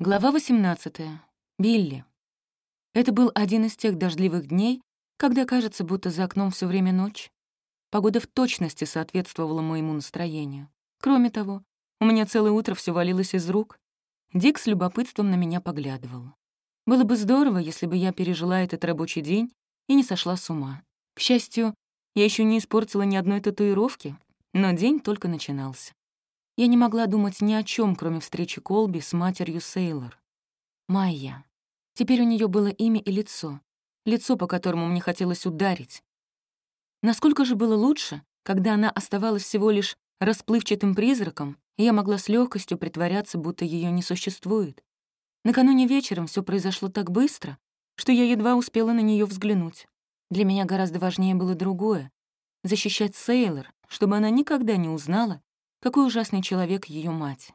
Глава 18. Билли. Это был один из тех дождливых дней, когда кажется, будто за окном все время ночь. Погода в точности соответствовала моему настроению. Кроме того, у меня целое утро все валилось из рук. Дик с любопытством на меня поглядывал. Было бы здорово, если бы я пережила этот рабочий день и не сошла с ума. К счастью, я еще не испортила ни одной татуировки, но день только начинался. Я не могла думать ни о чем, кроме встречи Колби с матерью Сейлор. Майя. Теперь у нее было имя и лицо. Лицо, по которому мне хотелось ударить. Насколько же было лучше, когда она оставалась всего лишь расплывчатым призраком, и я могла с легкостью притворяться, будто ее не существует. Накануне вечером все произошло так быстро, что я едва успела на нее взглянуть. Для меня гораздо важнее было другое — защищать Сейлор, чтобы она никогда не узнала, какой ужасный человек ее мать.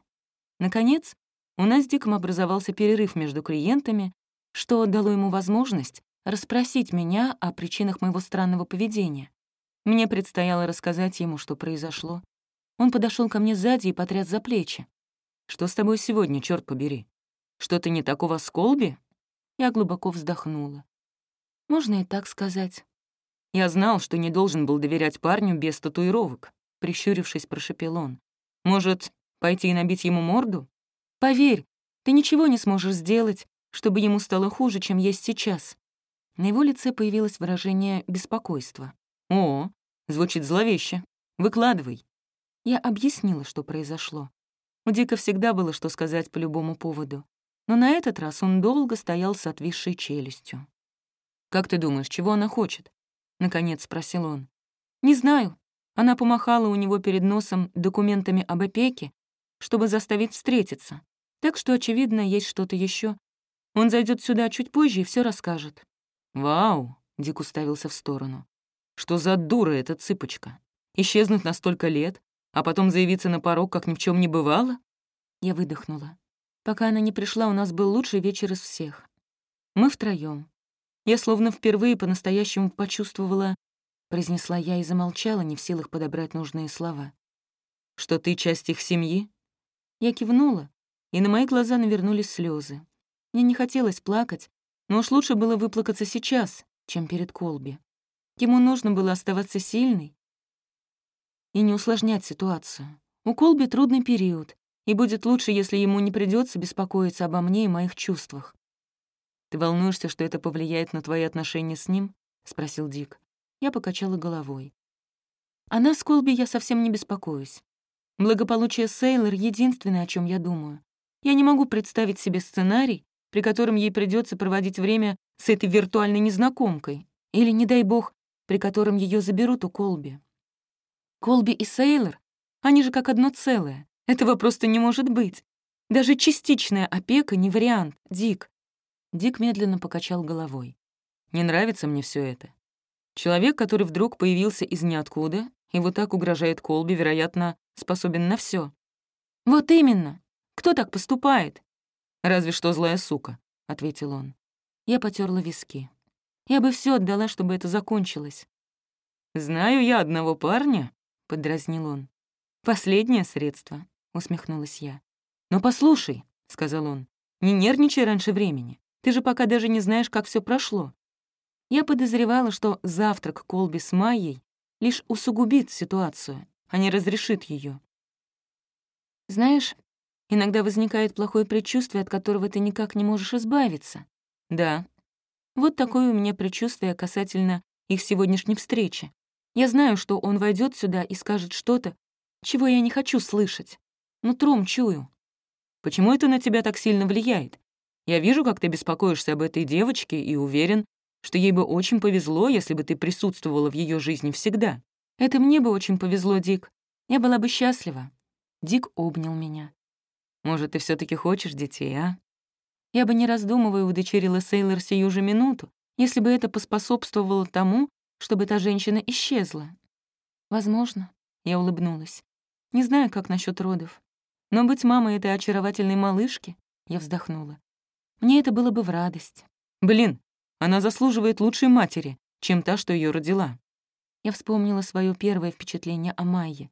Наконец, у нас с Диком образовался перерыв между клиентами, что дало ему возможность расспросить меня о причинах моего странного поведения. Мне предстояло рассказать ему, что произошло. Он подошел ко мне сзади и потряс за плечи. «Что с тобой сегодня, черт побери? Что-то не такого с Колби?» Я глубоко вздохнула. «Можно и так сказать». Я знал, что не должен был доверять парню без татуировок прищурившись, прошепел он. «Может, пойти и набить ему морду? Поверь, ты ничего не сможешь сделать, чтобы ему стало хуже, чем есть сейчас». На его лице появилось выражение беспокойства. «О, звучит зловеще. Выкладывай». Я объяснила, что произошло. У Дика всегда было что сказать по любому поводу. Но на этот раз он долго стоял с отвисшей челюстью. «Как ты думаешь, чего она хочет?» — наконец спросил он. «Не знаю. Она помахала у него перед носом документами об опеке, чтобы заставить встретиться. Так что, очевидно, есть что-то еще. Он зайдет сюда чуть позже и все расскажет. «Вау!» — Дик уставился в сторону. «Что за дура эта цыпочка? Исчезнуть на столько лет, а потом заявиться на порог, как ни в чем не бывало?» Я выдохнула. Пока она не пришла, у нас был лучший вечер из всех. Мы втроем. Я словно впервые по-настоящему почувствовала произнесла я и замолчала, не в силах подобрать нужные слова. «Что ты часть их семьи?» Я кивнула, и на мои глаза навернулись слезы. Мне не хотелось плакать, но уж лучше было выплакаться сейчас, чем перед Колби. Ему нужно было оставаться сильной и не усложнять ситуацию. У Колби трудный период, и будет лучше, если ему не придется беспокоиться обо мне и моих чувствах. «Ты волнуешься, что это повлияет на твои отношения с ним?» — спросил Дик. Я покачала головой. О нас, Колби, я совсем не беспокоюсь. Благополучие Сейлор — единственное, о чем я думаю. Я не могу представить себе сценарий, при котором ей придется проводить время с этой виртуальной незнакомкой. Или, не дай бог, при котором ее заберут у Колби. Колби и Сейлор, они же как одно целое. Этого просто не может быть. Даже частичная опека не вариант, Дик. Дик медленно покачал головой. «Не нравится мне все это. Человек, который вдруг появился из ниоткуда и вот так угрожает Колби, вероятно, способен на все. «Вот именно. Кто так поступает?» «Разве что злая сука», — ответил он. Я потерла виски. Я бы все отдала, чтобы это закончилось. «Знаю я одного парня», — подразнил он. «Последнее средство», — усмехнулась я. «Но послушай», — сказал он, — «не нервничай раньше времени. Ты же пока даже не знаешь, как все прошло. Я подозревала, что завтрак Колби с Майей лишь усугубит ситуацию, а не разрешит ее. Знаешь, иногда возникает плохое предчувствие, от которого ты никак не можешь избавиться. Да. Вот такое у меня предчувствие касательно их сегодняшней встречи. Я знаю, что он войдет сюда и скажет что-то, чего я не хочу слышать. Нутром чую. Почему это на тебя так сильно влияет? Я вижу, как ты беспокоишься об этой девочке и уверен, что ей бы очень повезло, если бы ты присутствовала в ее жизни всегда. Это мне бы очень повезло, Дик. Я была бы счастлива. Дик обнял меня. Может, ты все таки хочешь детей, а? Я бы, не раздумывая, удочерила Сейлор сию же минуту, если бы это поспособствовало тому, чтобы та женщина исчезла. Возможно, я улыбнулась. Не знаю, как насчет родов. Но быть мамой этой очаровательной малышки, я вздохнула. Мне это было бы в радость. Блин, она заслуживает лучшей матери, чем та, что ее родила. Я вспомнила свое первое впечатление о Майе.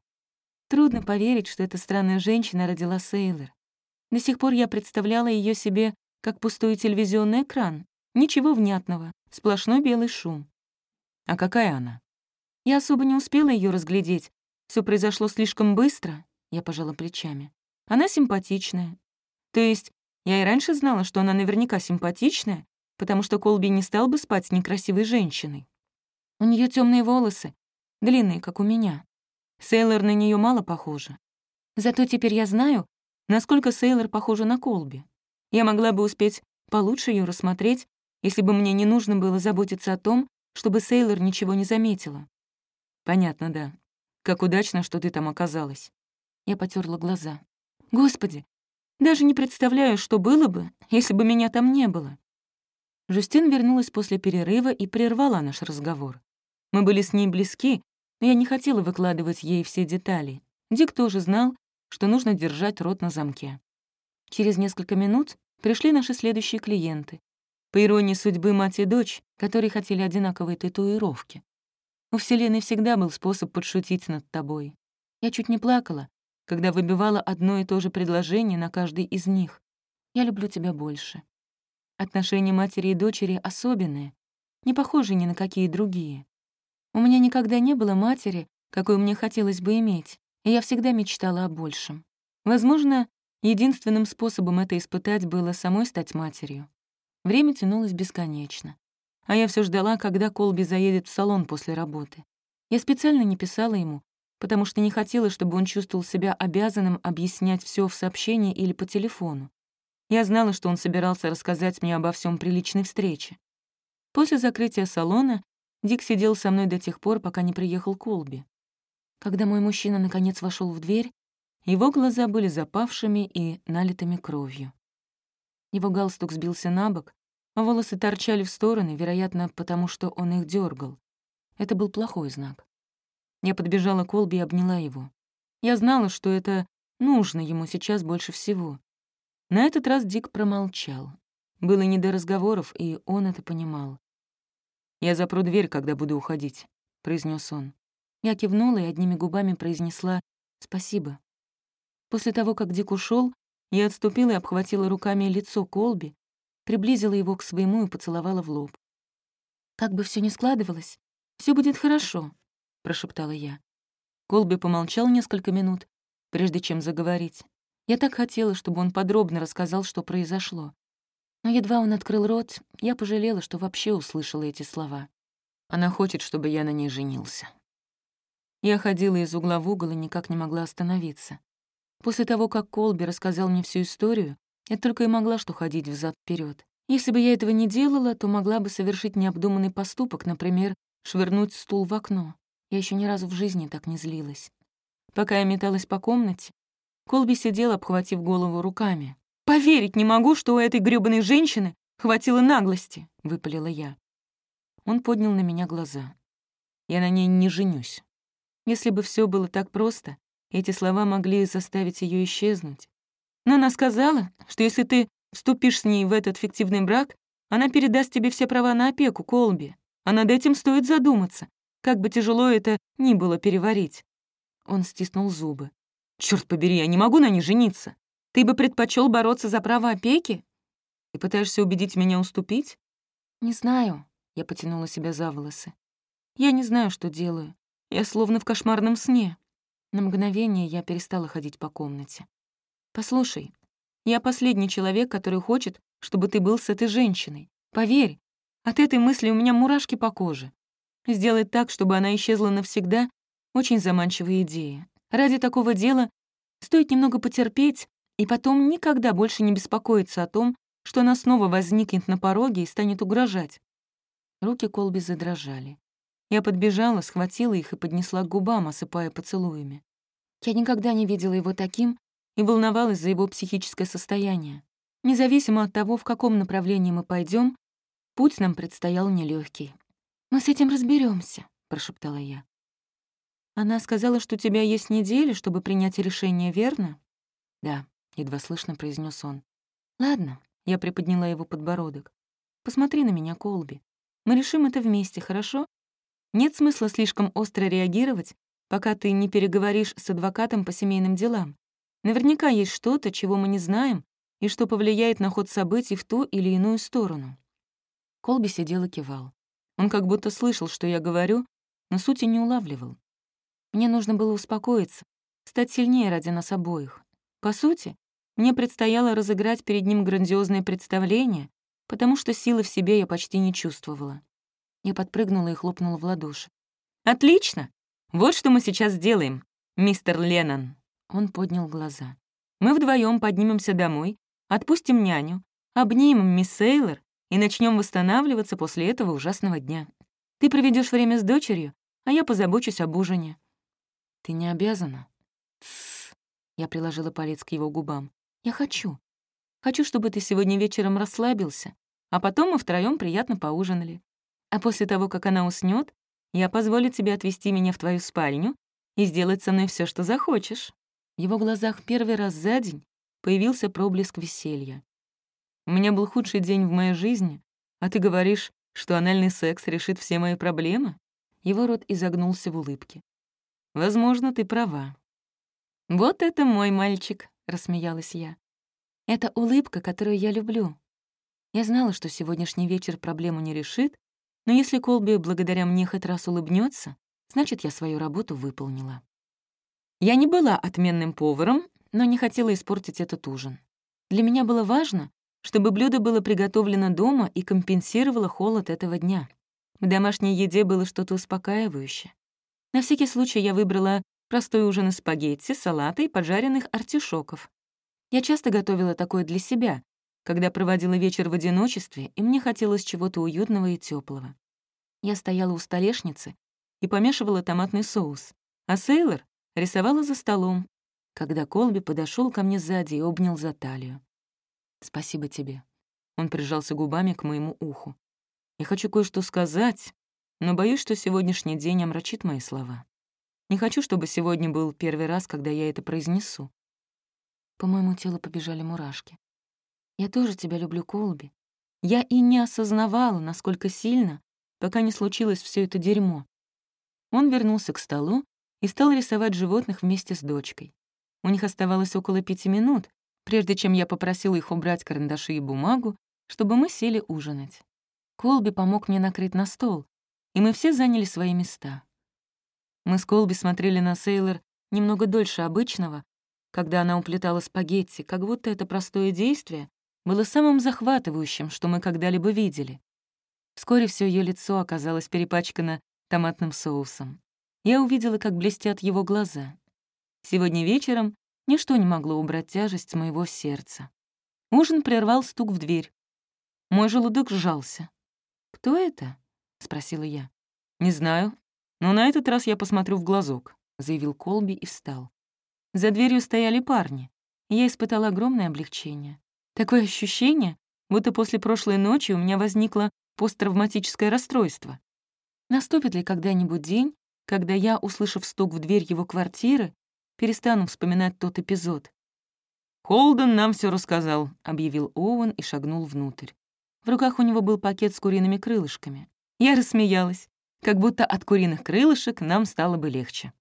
Трудно поверить, что эта странная женщина родила Сейлор. До сих пор я представляла ее себе как пустой телевизионный экран. Ничего внятного, сплошной белый шум. А какая она? Я особо не успела ее разглядеть. Все произошло слишком быстро, я пожала плечами. Она симпатичная. То есть я и раньше знала, что она наверняка симпатичная, потому что Колби не стал бы спать с некрасивой женщиной. У нее темные волосы, длинные, как у меня. Сейлор на нее мало похожа. Зато теперь я знаю, насколько Сейлор похожа на Колби. Я могла бы успеть получше ее рассмотреть, если бы мне не нужно было заботиться о том, чтобы Сейлор ничего не заметила. Понятно, да. Как удачно, что ты там оказалась. Я потерла глаза. Господи, даже не представляю, что было бы, если бы меня там не было. Жюстин вернулась после перерыва и прервала наш разговор. Мы были с ней близки, но я не хотела выкладывать ей все детали. Дик тоже знал, что нужно держать рот на замке. Через несколько минут пришли наши следующие клиенты. По иронии судьбы мать и дочь, которые хотели одинаковые татуировки. У Вселенной всегда был способ подшутить над тобой. Я чуть не плакала, когда выбивала одно и то же предложение на каждый из них. «Я люблю тебя больше». Отношения матери и дочери особенные, не похожи ни на какие другие. У меня никогда не было матери, какой мне хотелось бы иметь, и я всегда мечтала о большем. Возможно, единственным способом это испытать было самой стать матерью. Время тянулось бесконечно. А я все ждала, когда Колби заедет в салон после работы. Я специально не писала ему, потому что не хотела, чтобы он чувствовал себя обязанным объяснять все в сообщении или по телефону. Я знала, что он собирался рассказать мне обо всем при личной встрече. После закрытия салона Дик сидел со мной до тех пор, пока не приехал Колби. Когда мой мужчина наконец вошел в дверь, его глаза были запавшими и налитыми кровью. Его галстук сбился на бок, а волосы торчали в стороны, вероятно, потому что он их дергал. Это был плохой знак. Я подбежала к Колби и обняла его. Я знала, что это нужно ему сейчас больше всего. На этот раз Дик промолчал. Было не до разговоров, и он это понимал. «Я запру дверь, когда буду уходить», — произнес он. Я кивнула и одними губами произнесла «спасибо». После того, как Дик ушел, я отступила и обхватила руками лицо Колби, приблизила его к своему и поцеловала в лоб. «Как бы все ни складывалось, все будет хорошо», — прошептала я. Колби помолчал несколько минут, прежде чем заговорить. Я так хотела, чтобы он подробно рассказал, что произошло. Но едва он открыл рот, я пожалела, что вообще услышала эти слова. Она хочет, чтобы я на ней женился. Я ходила из угла в угол и никак не могла остановиться. После того, как Колби рассказал мне всю историю, я только и могла что ходить взад вперед. Если бы я этого не делала, то могла бы совершить необдуманный поступок, например, швырнуть стул в окно. Я еще ни разу в жизни так не злилась. Пока я металась по комнате, Колби сидел, обхватив голову руками. «Поверить не могу, что у этой грёбаной женщины хватило наглости», — выпалила я. Он поднял на меня глаза. «Я на ней не женюсь». Если бы все было так просто, эти слова могли заставить ее исчезнуть. Но она сказала, что если ты вступишь с ней в этот фиктивный брак, она передаст тебе все права на опеку, Колби. А над этим стоит задуматься, как бы тяжело это ни было переварить. Он стиснул зубы. Черт побери, я не могу на ней жениться. Ты бы предпочел бороться за право опеки? Ты пытаешься убедить меня уступить? Не знаю. Я потянула себя за волосы. Я не знаю, что делаю. Я словно в кошмарном сне. На мгновение я перестала ходить по комнате. Послушай, я последний человек, который хочет, чтобы ты был с этой женщиной. Поверь, от этой мысли у меня мурашки по коже. Сделать так, чтобы она исчезла навсегда — очень заманчивая идея. Ради такого дела стоит немного потерпеть и потом никогда больше не беспокоиться о том, что она снова возникнет на пороге и станет угрожать. Руки Колби задрожали. Я подбежала, схватила их и поднесла к губам, осыпая поцелуями. Я никогда не видела его таким и волновалась за его психическое состояние. Независимо от того, в каком направлении мы пойдем, путь нам предстоял нелегкий. «Мы с этим разберемся, прошептала я. Она сказала, что у тебя есть неделя, чтобы принять решение, верно? Да, едва слышно произнес он. Ладно, я приподняла его подбородок. Посмотри на меня, Колби. Мы решим это вместе, хорошо? Нет смысла слишком остро реагировать, пока ты не переговоришь с адвокатом по семейным делам. Наверняка есть что-то, чего мы не знаем, и что повлияет на ход событий в ту или иную сторону. Колби сидел и кивал. Он как будто слышал, что я говорю, но сути не улавливал. Мне нужно было успокоиться, стать сильнее ради нас обоих. По сути, мне предстояло разыграть перед ним грандиозное представление, потому что силы в себе я почти не чувствовала. Я подпрыгнула и хлопнула в ладоши. «Отлично! Вот что мы сейчас сделаем, мистер Леннон!» Он поднял глаза. «Мы вдвоем поднимемся домой, отпустим няню, обнимем мисс Сейлор и начнем восстанавливаться после этого ужасного дня. Ты проведешь время с дочерью, а я позабочусь об ужине». «Ты не обязана?» «Тссс», — я приложила палец к его губам. «Я хочу. Хочу, чтобы ты сегодня вечером расслабился, а потом мы втроём приятно поужинали. А после того, как она уснёт, я позволю тебе отвезти меня в твою спальню и сделать со мной всё, что захочешь». В его глазах первый раз за день появился проблеск веселья. «У меня был худший день в моей жизни, а ты говоришь, что анальный секс решит все мои проблемы?» Его рот изогнулся в улыбке. «Возможно, ты права». «Вот это мой мальчик», — рассмеялась я. «Это улыбка, которую я люблю. Я знала, что сегодняшний вечер проблему не решит, но если Колби благодаря мне хоть раз улыбнется, значит, я свою работу выполнила. Я не была отменным поваром, но не хотела испортить этот ужин. Для меня было важно, чтобы блюдо было приготовлено дома и компенсировало холод этого дня. В домашней еде было что-то успокаивающее. На всякий случай я выбрала простой ужин из спагетти, салата и поджаренных артишоков. Я часто готовила такое для себя, когда проводила вечер в одиночестве, и мне хотелось чего-то уютного и теплого. Я стояла у столешницы и помешивала томатный соус, а Сейлор рисовала за столом, когда Колби подошел ко мне сзади и обнял за талию. «Спасибо тебе». Он прижался губами к моему уху. «Я хочу кое-что сказать, но боюсь, что сегодняшний день омрачит мои слова. Не хочу, чтобы сегодня был первый раз, когда я это произнесу». По моему телу побежали мурашки. «Я тоже тебя люблю, Колби. Я и не осознавала, насколько сильно, пока не случилось все это дерьмо». Он вернулся к столу и стал рисовать животных вместе с дочкой. У них оставалось около пяти минут, прежде чем я попросила их убрать карандаши и бумагу, чтобы мы сели ужинать. Колби помог мне накрыть на стол, и мы все заняли свои места. Мы с Колби смотрели на Сейлор немного дольше обычного, когда она уплетала спагетти, как будто это простое действие было самым захватывающим, что мы когда-либо видели. Вскоре все ее лицо оказалось перепачкано томатным соусом. Я увидела, как блестят его глаза. Сегодня вечером ничто не могло убрать тяжесть моего сердца. Ужин прервал стук в дверь. Мой желудок сжался. «Кто это?» — спросила я. «Не знаю, но на этот раз я посмотрю в глазок», — заявил Колби и встал. За дверью стояли парни. Я испытала огромное облегчение. Такое ощущение, будто после прошлой ночи у меня возникло посттравматическое расстройство. Наступит ли когда-нибудь день, когда я, услышав стук в дверь его квартиры, перестану вспоминать тот эпизод. «Холден нам все рассказал», — объявил Оуэн и шагнул внутрь. В руках у него был пакет с куриными крылышками. Я рассмеялась, как будто от куриных крылышек нам стало бы легче.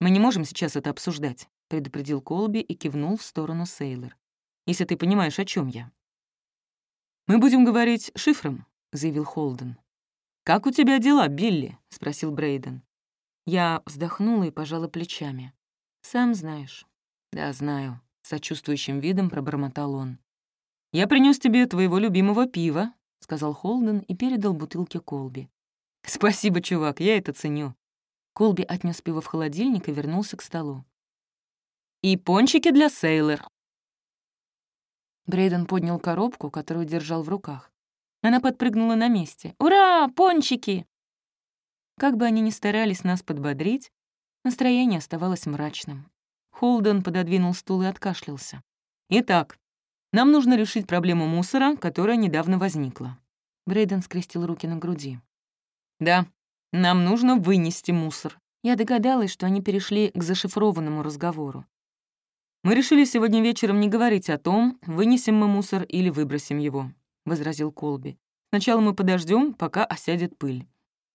«Мы не можем сейчас это обсуждать», — предупредил Колби и кивнул в сторону Сейлор. «Если ты понимаешь, о чем я». «Мы будем говорить шифром», — заявил Холден. «Как у тебя дела, Билли?» — спросил Брейден. Я вздохнула и пожала плечами. «Сам знаешь». «Да, знаю», — сочувствующим видом пробормотал он. «Я принес тебе твоего любимого пива», — сказал Холден и передал бутылки Колби. «Спасибо, чувак, я это ценю». Колби отнес пиво в холодильник и вернулся к столу. «И пончики для Сейлор». Брейден поднял коробку, которую держал в руках. Она подпрыгнула на месте. «Ура! Пончики!» Как бы они ни старались нас подбодрить, настроение оставалось мрачным. Холден пододвинул стул и откашлялся. «Итак, нам нужно решить проблему мусора, которая недавно возникла». Брейден скрестил руки на груди. «Да, нам нужно вынести мусор». Я догадалась, что они перешли к зашифрованному разговору. «Мы решили сегодня вечером не говорить о том, вынесем мы мусор или выбросим его», — возразил Колби. «Сначала мы подождем, пока осядет пыль».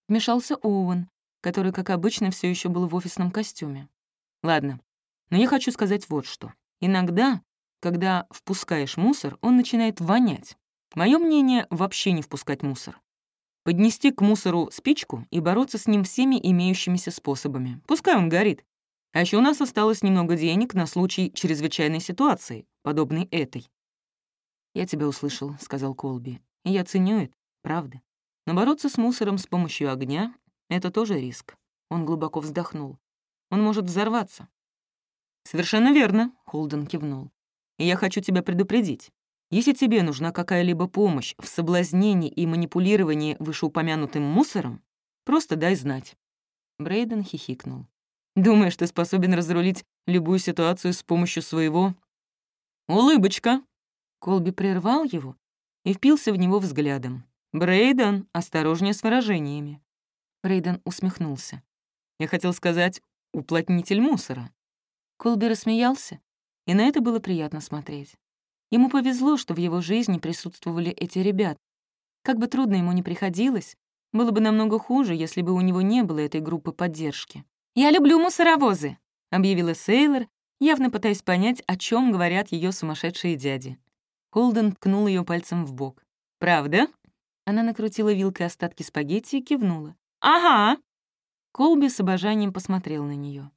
Вмешался Оуэн, который, как обычно, все еще был в офисном костюме. «Ладно, Но я хочу сказать вот что. Иногда, когда впускаешь мусор, он начинает вонять. Мое мнение — вообще не впускать мусор. Поднести к мусору спичку и бороться с ним всеми имеющимися способами. Пускай он горит. А еще у нас осталось немного денег на случай чрезвычайной ситуации, подобной этой. «Я тебя услышал», — сказал Колби. «И я ценю это, правда. Но бороться с мусором с помощью огня — это тоже риск». Он глубоко вздохнул. «Он может взорваться». «Совершенно верно», — Холден кивнул. «И я хочу тебя предупредить. Если тебе нужна какая-либо помощь в соблазнении и манипулировании вышеупомянутым мусором, просто дай знать». Брейден хихикнул. «Думаешь, ты способен разрулить любую ситуацию с помощью своего...» «Улыбочка!» Колби прервал его и впился в него взглядом. «Брейден, осторожнее с выражениями». Брейден усмехнулся. «Я хотел сказать, уплотнитель мусора». Колби рассмеялся, и на это было приятно смотреть. Ему повезло, что в его жизни присутствовали эти ребята. Как бы трудно ему ни приходилось, было бы намного хуже, если бы у него не было этой группы поддержки. «Я люблю мусоровозы», — объявила Сейлор, явно пытаясь понять, о чем говорят ее сумасшедшие дяди. Холден ткнул ее пальцем в бок. «Правда?» Она накрутила вилкой остатки спагетти и кивнула. «Ага!» Колби с обожанием посмотрел на нее.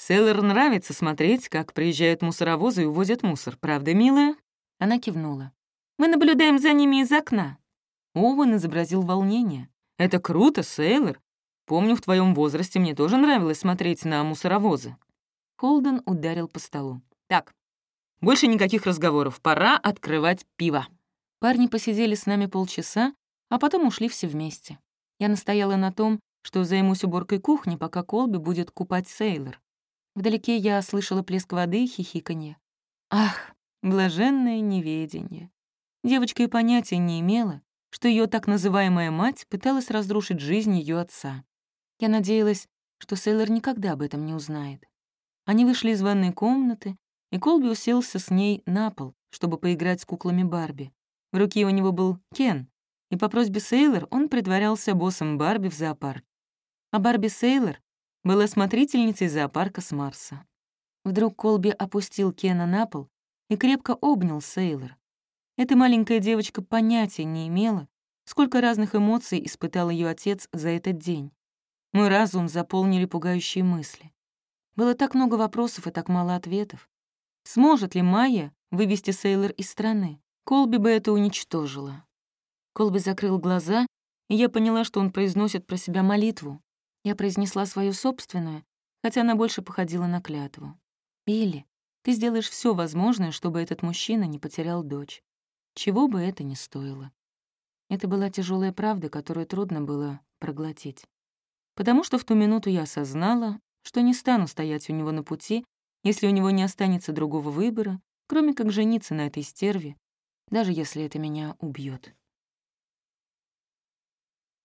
Сейлор нравится смотреть, как приезжают мусоровозы и увозят мусор, правда, милая?» Она кивнула. «Мы наблюдаем за ними из окна». Оуэн изобразил волнение. «Это круто, Сейлор. Помню, в твоем возрасте мне тоже нравилось смотреть на мусоровозы». Холден ударил по столу. «Так, больше никаких разговоров. Пора открывать пиво». Парни посидели с нами полчаса, а потом ушли все вместе. Я настояла на том, что займусь уборкой кухни, пока Колби будет купать Сейлор. Вдалеке я слышала плеск воды и хихиканье. Ах, блаженное неведение. Девочка и понятия не имела, что ее так называемая мать пыталась разрушить жизнь ее отца. Я надеялась, что Сейлор никогда об этом не узнает. Они вышли из ванной комнаты, и Колби уселся с ней на пол, чтобы поиграть с куклами Барби. В руке у него был Кен, и по просьбе Сейлор он притворялся боссом Барби в зоопарке. А Барби Сейлор была смотрительницей зоопарка с Марса. Вдруг Колби опустил Кена на пол и крепко обнял Сейлор. Эта маленькая девочка понятия не имела, сколько разных эмоций испытал ее отец за этот день. Мой разум заполнили пугающие мысли. Было так много вопросов и так мало ответов. Сможет ли Майя вывести Сейлор из страны? Колби бы это уничтожила. Колби закрыл глаза, и я поняла, что он произносит про себя молитву. Я произнесла свою собственную, хотя она больше походила на клятву. «Билли, ты сделаешь все возможное, чтобы этот мужчина не потерял дочь. Чего бы это ни стоило». Это была тяжелая правда, которую трудно было проглотить. Потому что в ту минуту я осознала, что не стану стоять у него на пути, если у него не останется другого выбора, кроме как жениться на этой стерве, даже если это меня убьет.